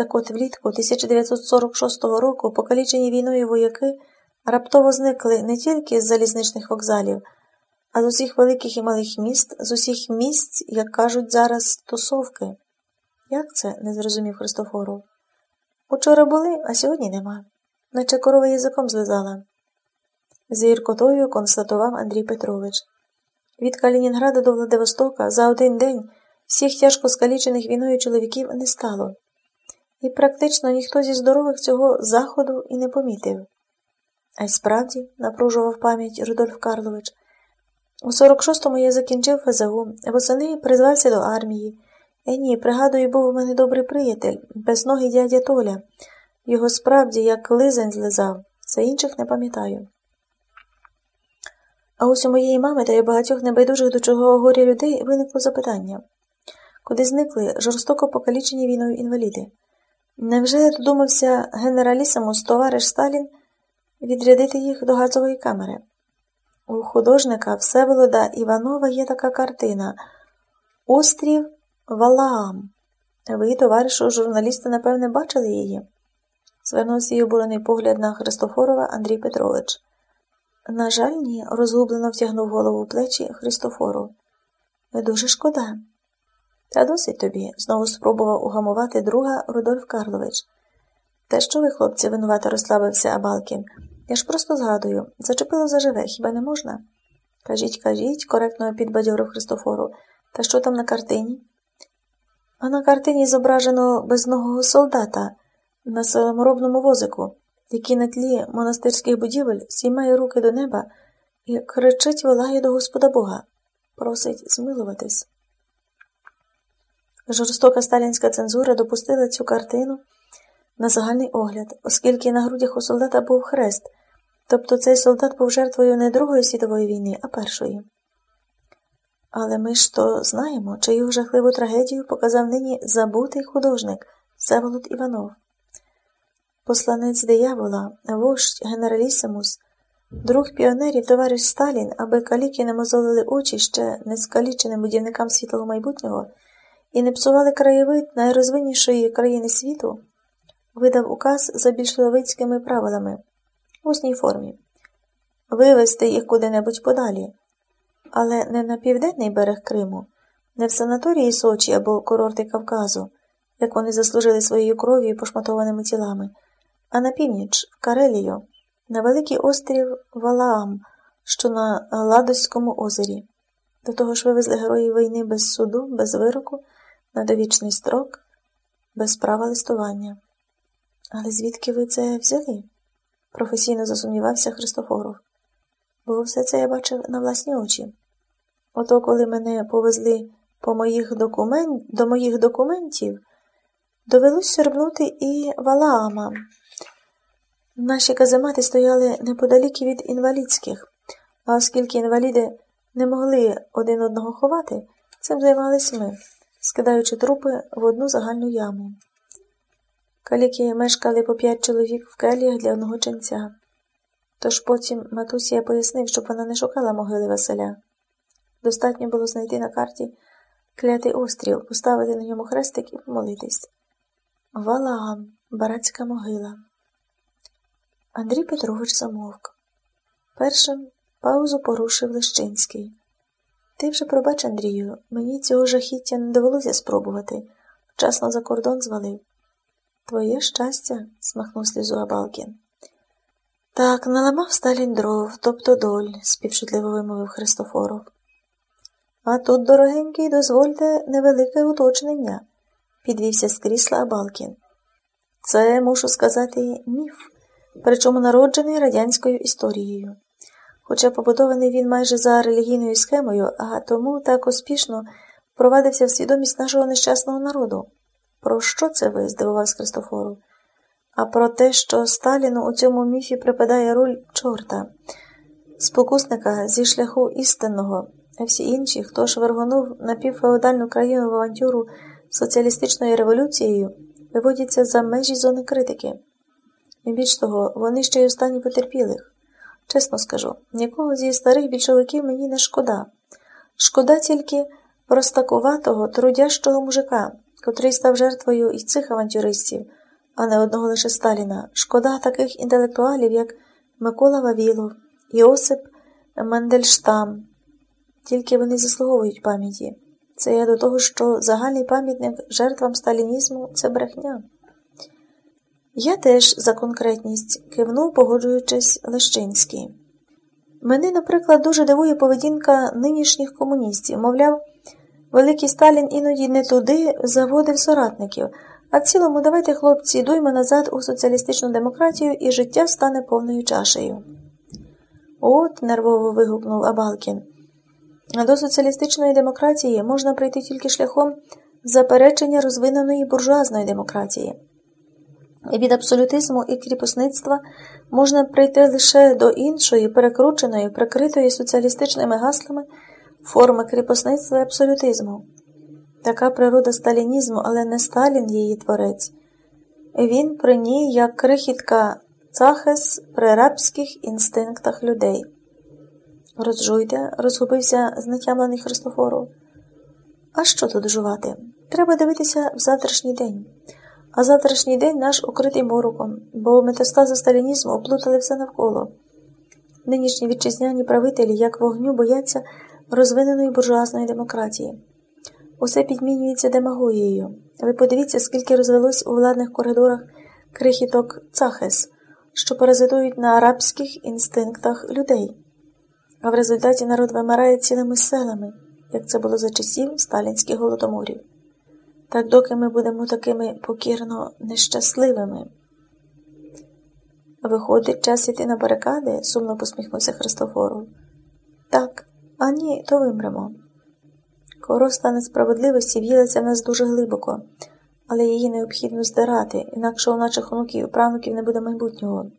Так от влітку 1946 року покалічені війною вояки раптово зникли не тільки з залізничних вокзалів, а з усіх великих і малих міст, з усіх місць, як кажуть зараз, тусовки. Як це? не зрозумів Христофору. Учора були, а сьогодні нема, наче корова язиком злизала. З гіркотою констатував Андрій Петрович. Від Калінінграда до Владивостока за один день всіх тяжко скалічених війною чоловіків не стало, і практично ніхто зі здорових цього заходу і не помітив. А й справді, напружував пам'ять Рудольф Карлович, у 46-му я закінчив ФЗУ, восени призвався до армії. Е, ні, пригадую, був у мене добрий приятель, безногий дядя Толя. Його справді як лизень злизав, за інших не пам'ятаю. А ось у моєї мами та й багатьох небайдужих до чого горя людей виникло запитання куди зникли жорстоко покалічені війною інваліди? Невже додумався генералісимус товариш Сталін відрядити їх до газової камери? У художника Всеволода Іванова є така картина Острів Валаам. Ви, товаришу журналіста, напевне, бачили її? Звернув свій обурений погляд на Христофорова Андрій Петрович. На жаль, ні, розгублено втягнув голову в плечі Христофору. Дуже шкода. Та досить тобі, знову спробував угамувати друга Рудольф Карлович. Та що ви, хлопці, винувато розслабився Абалкін? Я ж просто згадую, зачепило заживе, хіба не можна? Кажіть, кажіть, коректно підбадьорив Христофору. Та що там на картині? А на картині зображено безногого солдата на саморобному возику, який на тлі монастирських будівель сіймає руки до неба і кричить волає до Господа Бога, просить змилуватись. Жорстока сталінська цензура допустила цю картину на загальний огляд, оскільки на грудях у солдата був хрест, тобто цей солдат був жертвою не Другої світової війни, а першої. Але ми ж то знаємо, чию жахливу трагедію показав нині забутий художник Всеволод Іванов. Посланець диявола, вождь генералісимус, друг піонерів, товариш Сталін, аби каліки не мозолили очі ще не скаліченим будівникам світлого майбутнього і не псували краєвид найрозвиннішої країни світу, видав указ за більшовицькими правилами в усній формі вивезти їх куди-небудь подалі, але не на південний берег Криму, не в санаторії Сочі або курорти Кавказу, як вони заслужили своєю кров'ю і пошматованими тілами, а на північ, в Карелію, на великий острів Валаам, що на Ладоському озері. До того ж вивезли героїв війни без суду, без вироку на довічний строк, без права листування. Але звідки ви це взяли? професійно засумнівався Христофоров. Бо все це я бачив на власні очі. Ото, коли мене повезли по моїх документ... до моїх документів, довелось сербнути і Валаама. Наші каземати стояли неподалік від інвалідських, а оскільки інваліди не могли один одного ховати, цим займались ми скидаючи трупи в одну загальну яму. Каліки мешкали по п'ять чоловік в келіях для одного ченця. Тож потім матусія пояснив, щоб вона не шукала могили Василя. Достатньо було знайти на карті клятий острів, поставити на ньому хрестик і помолитись. Валаам, барацька могила. Андрій Петрович замовк. Першим паузу порушив Лещинський. Ти вже пробач, Андрію, мені цього жахіття не довелося спробувати. Вчасно за кордон звалив. Твоє щастя, смахнув слізу Абалкін. Так, наламав Сталін дров, тобто доль, співчутливо вимовив Христофоров. А тут, дорогенький, дозвольте невелике уточнення, підвівся з крісла Абалкін. Це, мушу сказати, міф, причому народжений радянською історією хоча побудований він майже за релігійною схемою, а тому так успішно впровадився в свідомість нашого нещасного народу. Про що це ви? здивувався Христофору. А про те, що Сталіну у цьому міфі припадає роль чорта, спокусника зі шляху істинного, а всі інші, хто ж вергонув напівфеодальну країну в авантюру соціалістичною революцією, виводяться за межі зони критики. І більш того, вони ще й у стані потерпілих. Чесно скажу, нікого зі старих більшовиків мені не шкода. Шкода тільки простакуватого, трудящого мужика, котрий став жертвою і цих авантюристів, а не одного лише Сталіна. Шкода таких інтелектуалів, як Микола Вавілов, Іосип Мендельштам. Тільки вони заслуговують пам'яті. Це я до того, що загальний пам'ятник жертвам сталінізму це брехня. Я теж за конкретність кивнув, погоджуючись Лещинський. Мене, наприклад, дуже дивує поведінка нинішніх комуністів. Мовляв, великий Сталін іноді не туди заводив соратників, а в цілому давайте, хлопці, йдуймо назад у соціалістичну демократію і життя стане повною чашею. От, нервово вигукнув Абалкін. До соціалістичної демократії можна прийти тільки шляхом заперечення розвиненої буржуазної демократії. Від абсолютизму і кріпосництва можна прийти лише до іншої, перекрученої, прикритої соціалістичними гаслами форми кріпосництва і абсолютизму. Така природа сталінізму, але не Сталін її творець. Він при ній як крихітка цахес при рабських інстинктах людей. Розжуйте, розгубився знатямлений Христофору. А що тут жувати? Треба дивитися в завтрашній день. А завтрашній день наш укритий мороком, бо метастази сталінізму оплутали все навколо. Нинішні вітчизняні правителі, як вогню, бояться розвиненої буржуазної демократії. Усе підмінюється демагогією. Ви подивіться, скільки розвелось у владних коридорах крихіток цахес, що паразитують на арабських інстинктах людей. А в результаті народ вимирає цілими селами, як це було за часів сталінських голодоморів. Так доки ми будемо такими покірно нещасливими. Виходить, час іти на барикади? сумно посміхнувся Христофору. Так, а ні, то вимремо. Короста несправедливості в'їлася в нас дуже глибоко, але її необхідно здирати, інакше у наших онуків і правнуків не буде майбутнього.